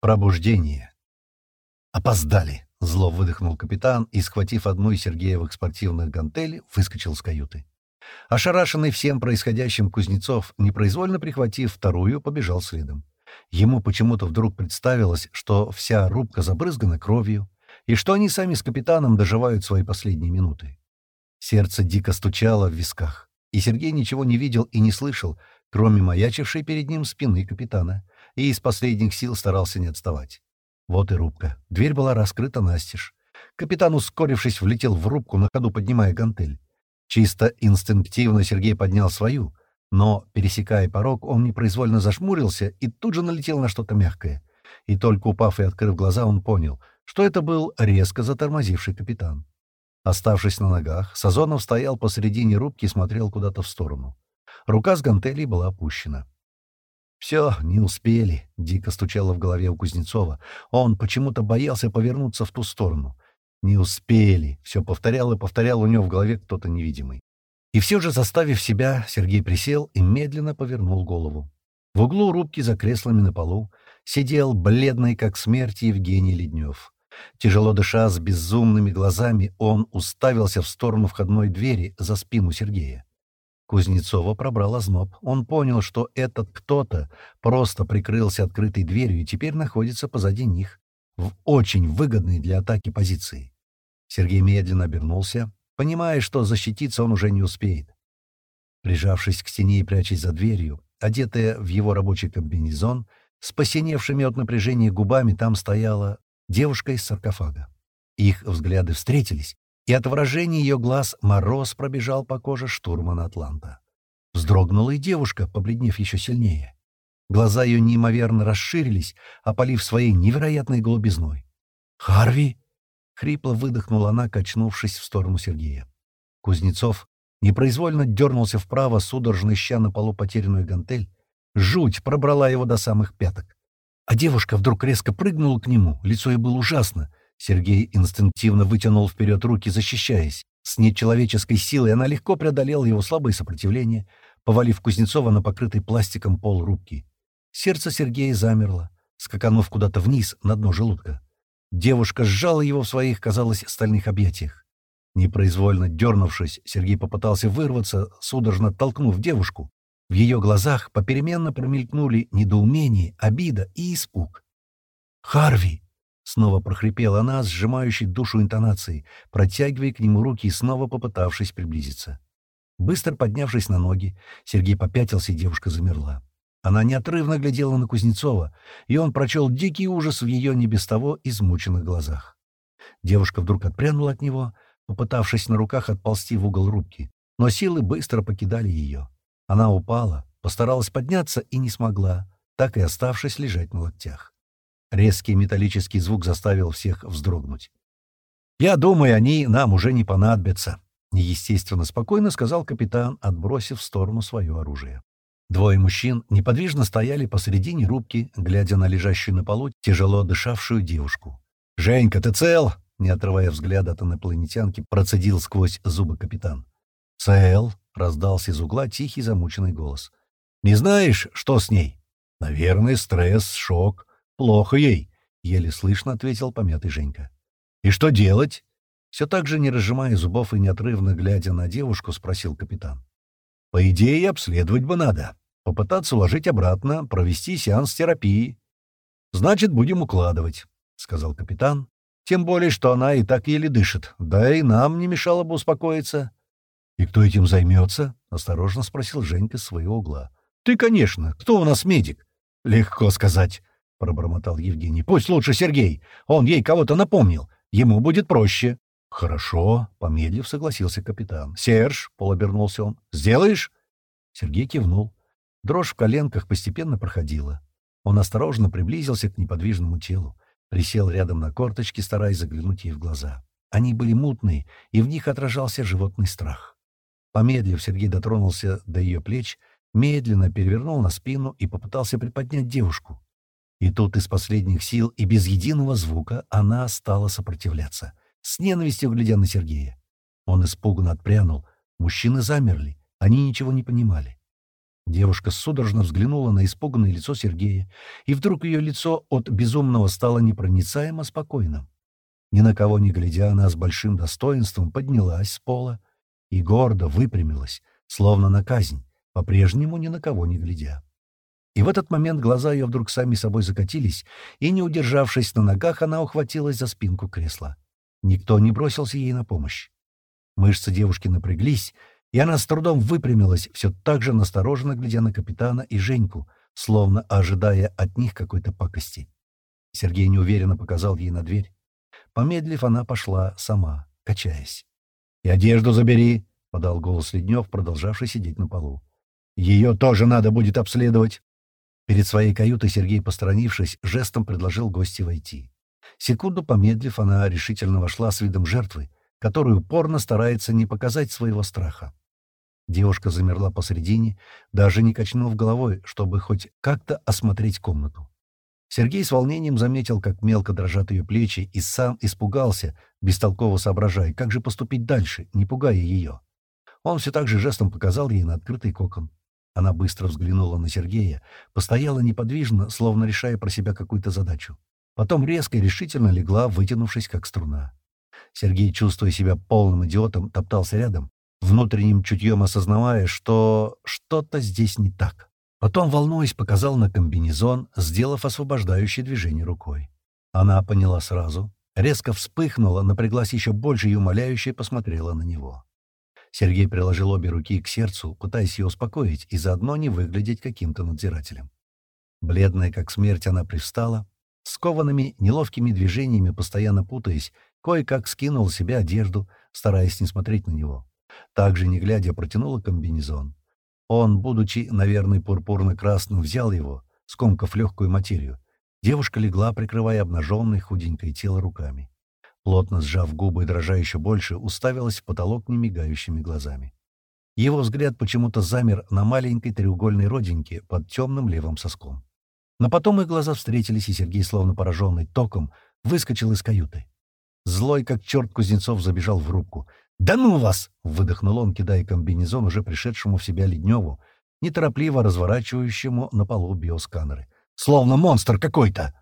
Пробуждение. «Опоздали!» — зло выдохнул капитан и, схватив одну из Сергеевых спортивных гантелей, выскочил с каюты. Ошарашенный всем происходящим Кузнецов, непроизвольно прихватив вторую, побежал следом. Ему почему-то вдруг представилось, что вся рубка забрызгана кровью, и что они сами с капитаном доживают свои последние минуты. Сердце дико стучало в висках, и Сергей ничего не видел и не слышал, кроме маячившей перед ним спины капитана, и из последних сил старался не отставать. Вот и рубка. Дверь была раскрыта настежь. Капитан, ускорившись, влетел в рубку, на ходу поднимая гантель. Чисто инстинктивно Сергей поднял свою, но, пересекая порог, он непроизвольно зашмурился и тут же налетел на что-то мягкое. И только упав и открыв глаза, он понял, что это был резко затормозивший капитан. Оставшись на ногах, Сазонов стоял посредине рубки и смотрел куда-то в сторону. Рука с гантелей была опущена. «Все, не успели», — дико стучало в голове у Кузнецова. Он почему-то боялся повернуться в ту сторону. «Не успели», — все повторял и повторял у него в голове кто-то невидимый. И все же, заставив себя, Сергей присел и медленно повернул голову. В углу рубки за креслами на полу сидел бледный, как смерть, Евгений Леднев. Тяжело дыша, с безумными глазами, он уставился в сторону входной двери за спину Сергея. Кузнецова пробрал озноб. Он понял, что этот кто-то просто прикрылся открытой дверью и теперь находится позади них, в очень выгодной для атаки позиции. Сергей медленно обернулся, понимая, что защититься он уже не успеет. Прижавшись к стене и прячась за дверью, одетая в его рабочий комбинезон, с посиневшими от напряжения губами там стояла девушка из саркофага. Их взгляды встретились, и от выражения ее глаз мороз пробежал по коже штурмана Атланта. Вздрогнула и девушка, побледнев еще сильнее. Глаза ее неимоверно расширились, опалив своей невероятной голубизной. «Харви!» — хрипло выдохнула она, качнувшись в сторону Сергея. Кузнецов непроизвольно дернулся вправо, судорожно ища на полу потерянную гантель. Жуть пробрала его до самых пяток. А девушка вдруг резко прыгнула к нему, лицо ей было ужасно, Сергей инстинктивно вытянул вперед руки, защищаясь. С нечеловеческой силой она легко преодолела его слабое сопротивление, повалив Кузнецова на покрытый пластиком пол рубки. Сердце Сергея замерло, скаканув куда-то вниз на дно желудка. Девушка сжала его в своих, казалось, стальных объятиях. Непроизвольно дернувшись, Сергей попытался вырваться, судорожно толкнув девушку. В ее глазах попеременно промелькнули недоумение, обида и испуг. «Харви!» Снова прохрипела она, сжимающей душу интонацией, протягивая к нему руки и снова попытавшись приблизиться. Быстро поднявшись на ноги, Сергей попятился, и девушка замерла. Она неотрывно глядела на Кузнецова, и он прочел дикий ужас в ее не без того измученных глазах. Девушка вдруг отпрянула от него, попытавшись на руках отползти в угол рубки, но силы быстро покидали ее. Она упала, постаралась подняться и не смогла, так и оставшись лежать на локтях. Резкий металлический звук заставил всех вздрогнуть. «Я думаю, они нам уже не понадобятся», — неестественно спокойно сказал капитан, отбросив в сторону свое оружие. Двое мужчин неподвижно стояли посредине рубки, глядя на лежащую на полу тяжело дышавшую девушку. «Женька, ты цел?» — не отрывая взгляда от инопланетянки, процедил сквозь зубы капитан. «Цел?» — раздался из угла тихий замученный голос. «Не знаешь, что с ней?» «Наверное, стресс, шок. «Плохо ей», — еле слышно ответил помятый Женька. «И что делать?» Все так же, не разжимая зубов и неотрывно глядя на девушку, спросил капитан. «По идее, обследовать бы надо. Попытаться уложить обратно, провести сеанс терапии». «Значит, будем укладывать», — сказал капитан. «Тем более, что она и так еле дышит. Да и нам не мешало бы успокоиться». «И кто этим займется?» — осторожно спросил Женька с своего угла. «Ты, конечно. Кто у нас медик?» «Легко сказать», — пробормотал Евгений. «Пусть лучше Сергей. Он ей кого-то напомнил. Ему будет проще». «Хорошо», — помедлив согласился капитан. «Серж», — полуобернулся он, — «сделаешь?» Сергей кивнул. Дрожь в коленках постепенно проходила. Он осторожно приблизился к неподвижному телу, присел рядом на корточки, стараясь заглянуть ей в глаза. Они были мутные, и в них отражался животный страх. Помедлив, Сергей дотронулся до ее плеч, медленно перевернул на спину и попытался приподнять девушку. И тут из последних сил и без единого звука она стала сопротивляться, с ненавистью глядя на Сергея. Он испуганно отпрянул. Мужчины замерли, они ничего не понимали. Девушка судорожно взглянула на испуганное лицо Сергея, и вдруг ее лицо от безумного стало непроницаемо спокойным. Ни на кого не глядя, она с большим достоинством поднялась с пола и гордо выпрямилась, словно на казнь, по-прежнему ни на кого не глядя. И в этот момент глаза ее вдруг сами собой закатились, и, не удержавшись на ногах, она ухватилась за спинку кресла. Никто не бросился ей на помощь. Мышцы девушки напряглись, и она с трудом выпрямилась, все так же настороженно глядя на капитана и Женьку, словно ожидая от них какой-то пакости. Сергей неуверенно показал ей на дверь. Помедлив, она пошла сама, качаясь. «И одежду забери!» — подал голос Леднев, продолжавший сидеть на полу. «Ее тоже надо будет обследовать!» Перед своей каютой Сергей, посторонившись, жестом предложил гости войти. Секунду помедлив, она решительно вошла с видом жертвы, которую упорно старается не показать своего страха. Девушка замерла посредине, даже не качнув головой, чтобы хоть как-то осмотреть комнату. Сергей с волнением заметил, как мелко дрожат ее плечи, и сам испугался, бестолково соображая, как же поступить дальше, не пугая ее. Он все так же жестом показал ей на открытый кокон. Она быстро взглянула на Сергея, постояла неподвижно, словно решая про себя какую-то задачу. Потом резко и решительно легла, вытянувшись, как струна. Сергей, чувствуя себя полным идиотом, топтался рядом, внутренним чутьем осознавая, что что-то здесь не так. Потом, волнуясь, показал на комбинезон, сделав освобождающее движение рукой. Она поняла сразу, резко вспыхнула, напряглась еще больше и умоляюще посмотрела на него. Сергей приложил обе руки к сердцу, пытаясь ее успокоить и заодно не выглядеть каким-то надзирателем. Бледная, как смерть, она привстала, скованными, неловкими движениями, постоянно путаясь, кое-как скинул себе одежду, стараясь не смотреть на него. Также, не глядя, протянула комбинезон. Он, будучи, наверное, пурпурно-красным, взял его, скомкав легкую материю. Девушка легла, прикрывая обнаженное худенькое тело руками плотно сжав губы и дрожа еще больше, уставилась в потолок немигающими глазами. Его взгляд почему-то замер на маленькой треугольной родинке под темным левым соском. Но потом их глаза встретились, и Сергей, словно пораженный током, выскочил из каюты. Злой, как черт Кузнецов, забежал в рубку. «Да ну вас!» — выдохнул он, кидая комбинезон уже пришедшему в себя Ледневу, неторопливо разворачивающему на полу биосканеры. «Словно монстр какой-то!»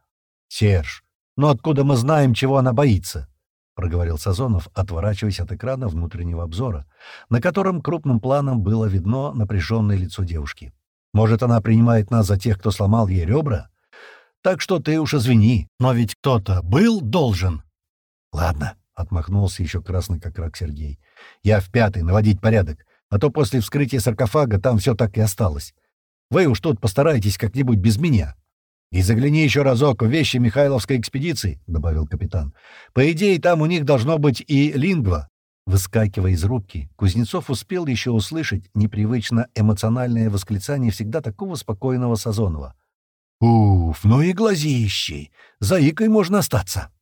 «Серж, ну откуда мы знаем, чего она боится?» — проговорил Сазонов, отворачиваясь от экрана внутреннего обзора, на котором крупным планом было видно напряженное лицо девушки. «Может, она принимает нас за тех, кто сломал ей ребра? Так что ты уж извини, но ведь кто-то был должен». «Ладно», — отмахнулся еще красный как рак Сергей. «Я в пятый, наводить порядок, а то после вскрытия саркофага там все так и осталось. Вы уж тут постарайтесь как-нибудь без меня». «И загляни еще разок в вещи Михайловской экспедиции», — добавил капитан. «По идее, там у них должно быть и лингва». Выскакивая из рубки, Кузнецов успел еще услышать непривычно эмоциональное восклицание всегда такого спокойного Сазонова. «Уф, ну и глазищей! Заикой можно остаться!»